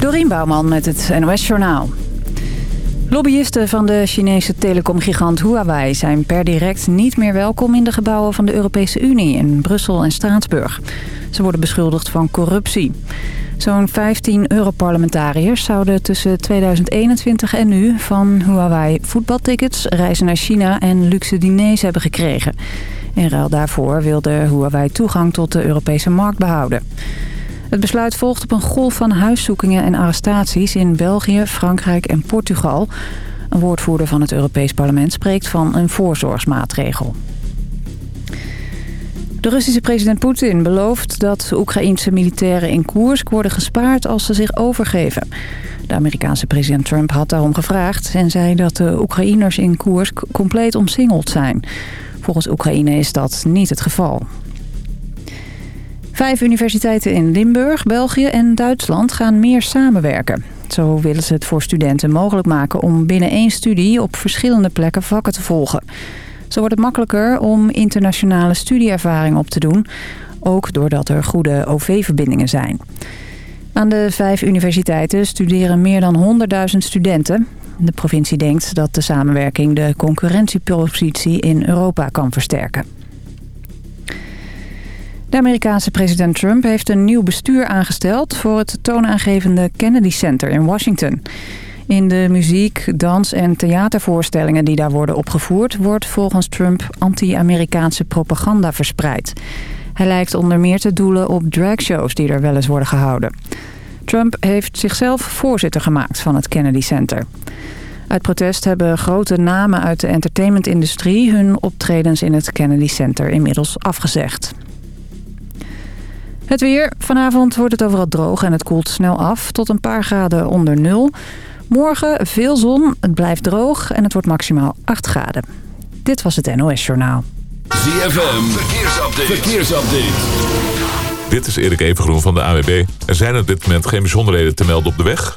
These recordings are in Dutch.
Dorien Bouwman met het NOS Journaal. Lobbyisten van de Chinese telecomgigant Huawei zijn per direct niet meer welkom in de gebouwen van de Europese Unie in Brussel en Straatsburg. Ze worden beschuldigd van corruptie. Zo'n 15 Europarlementariërs zouden tussen 2021 en nu van Huawei voetbaltickets, reizen naar China en luxe diners hebben gekregen. In ruil daarvoor wilde Huawei toegang tot de Europese markt behouden. Het besluit volgt op een golf van huiszoekingen en arrestaties in België, Frankrijk en Portugal. Een woordvoerder van het Europees Parlement spreekt van een voorzorgsmaatregel. De Russische president Poetin belooft dat Oekraïense militairen in Koersk worden gespaard als ze zich overgeven. De Amerikaanse president Trump had daarom gevraagd en zei dat de Oekraïners in Koersk compleet omsingeld zijn. Volgens Oekraïne is dat niet het geval. Vijf universiteiten in Limburg, België en Duitsland gaan meer samenwerken. Zo willen ze het voor studenten mogelijk maken om binnen één studie op verschillende plekken vakken te volgen. Zo wordt het makkelijker om internationale studieervaring op te doen, ook doordat er goede OV-verbindingen zijn. Aan de vijf universiteiten studeren meer dan 100.000 studenten. De provincie denkt dat de samenwerking de concurrentiepositie in Europa kan versterken. De Amerikaanse president Trump heeft een nieuw bestuur aangesteld... voor het toonaangevende Kennedy Center in Washington. In de muziek, dans- en theatervoorstellingen die daar worden opgevoerd... wordt volgens Trump anti-Amerikaanse propaganda verspreid. Hij lijkt onder meer te doelen op dragshows die er wel eens worden gehouden. Trump heeft zichzelf voorzitter gemaakt van het Kennedy Center. Uit protest hebben grote namen uit de entertainmentindustrie... hun optredens in het Kennedy Center inmiddels afgezegd. Het weer. Vanavond wordt het overal droog en het koelt snel af tot een paar graden onder nul. Morgen veel zon, het blijft droog en het wordt maximaal 8 graden. Dit was het NOS Journaal. ZFM, verkeersupdate. verkeersupdate. Dit is Erik Evengroen van de AWB. Er zijn op dit moment geen bijzonderheden te melden op de weg.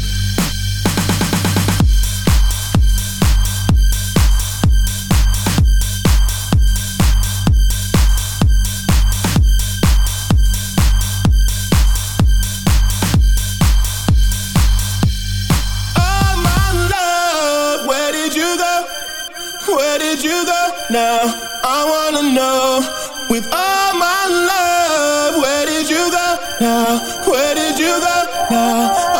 Now. I wanna know with all my love, where did you go now? Where did you go now?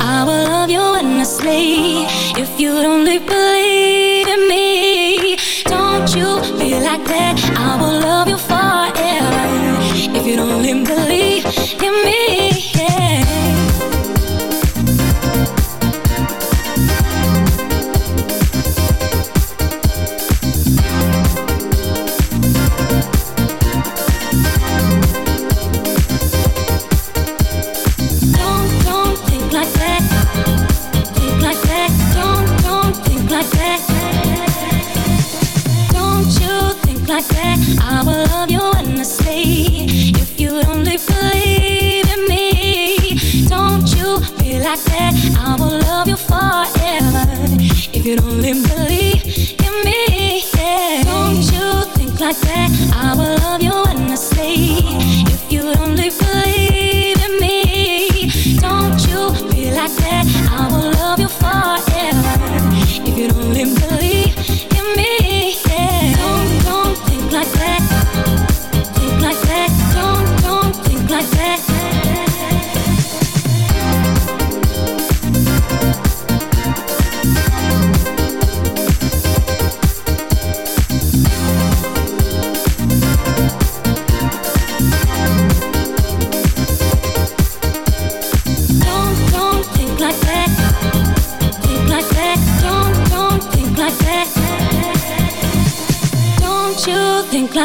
I will love you endlessly if you don't leave.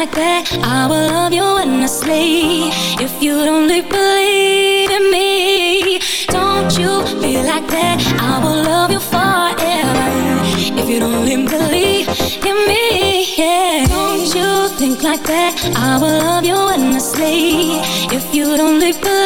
like that I will love you when I sleep. If you don't believe in me Don't you be like that I will love you forever If you don't believe in me yeah. Don't you think like that I will love you when I sleep. If you don't believe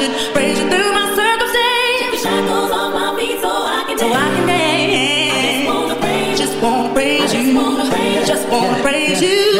Raise you through my circumstance. shackles on my feet so I can dance. So I can dance. I just wanna praise, just wanna praise you. Just wanna praise you.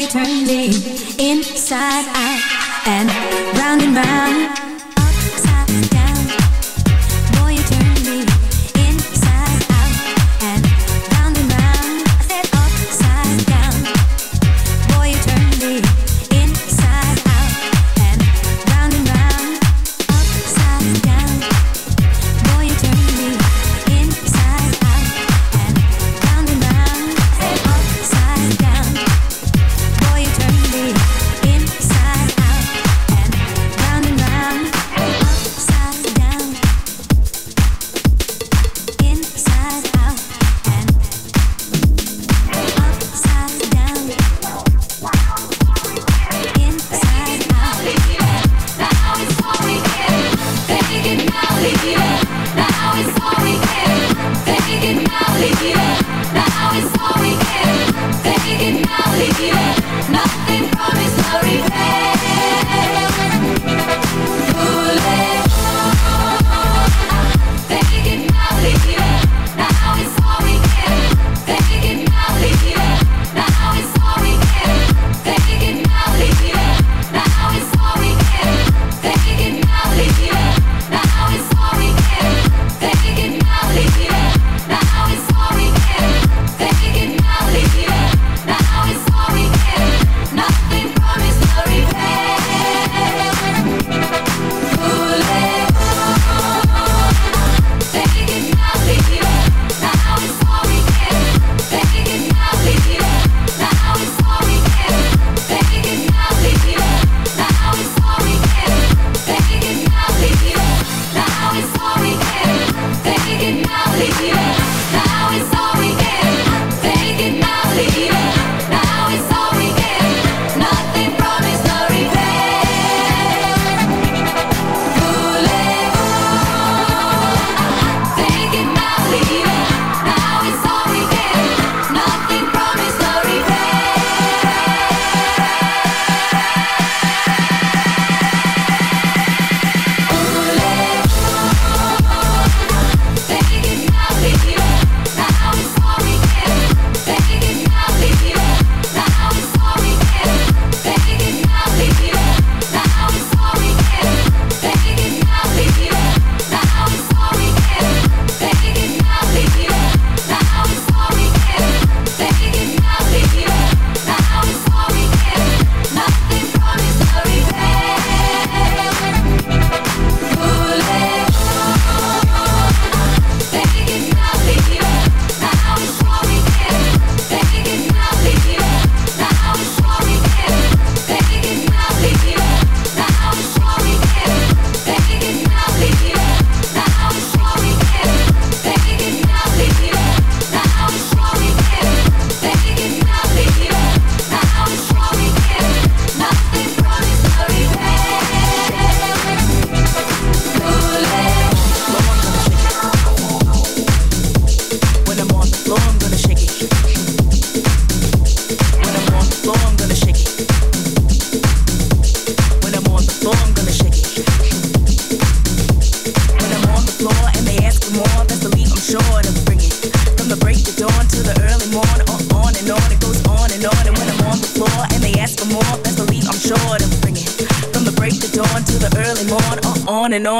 you turn me inside out and round and round.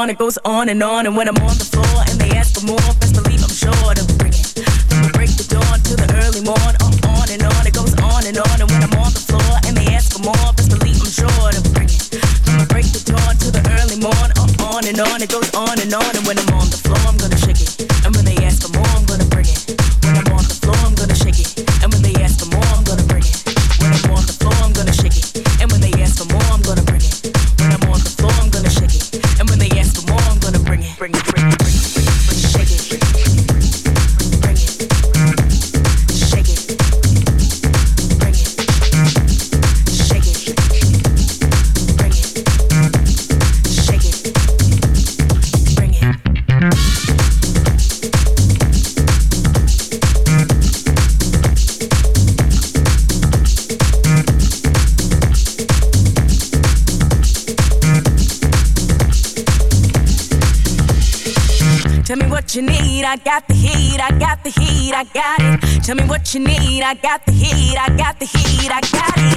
it goes on and on. And when I'm on the I got the heat, I got the heat, I got it.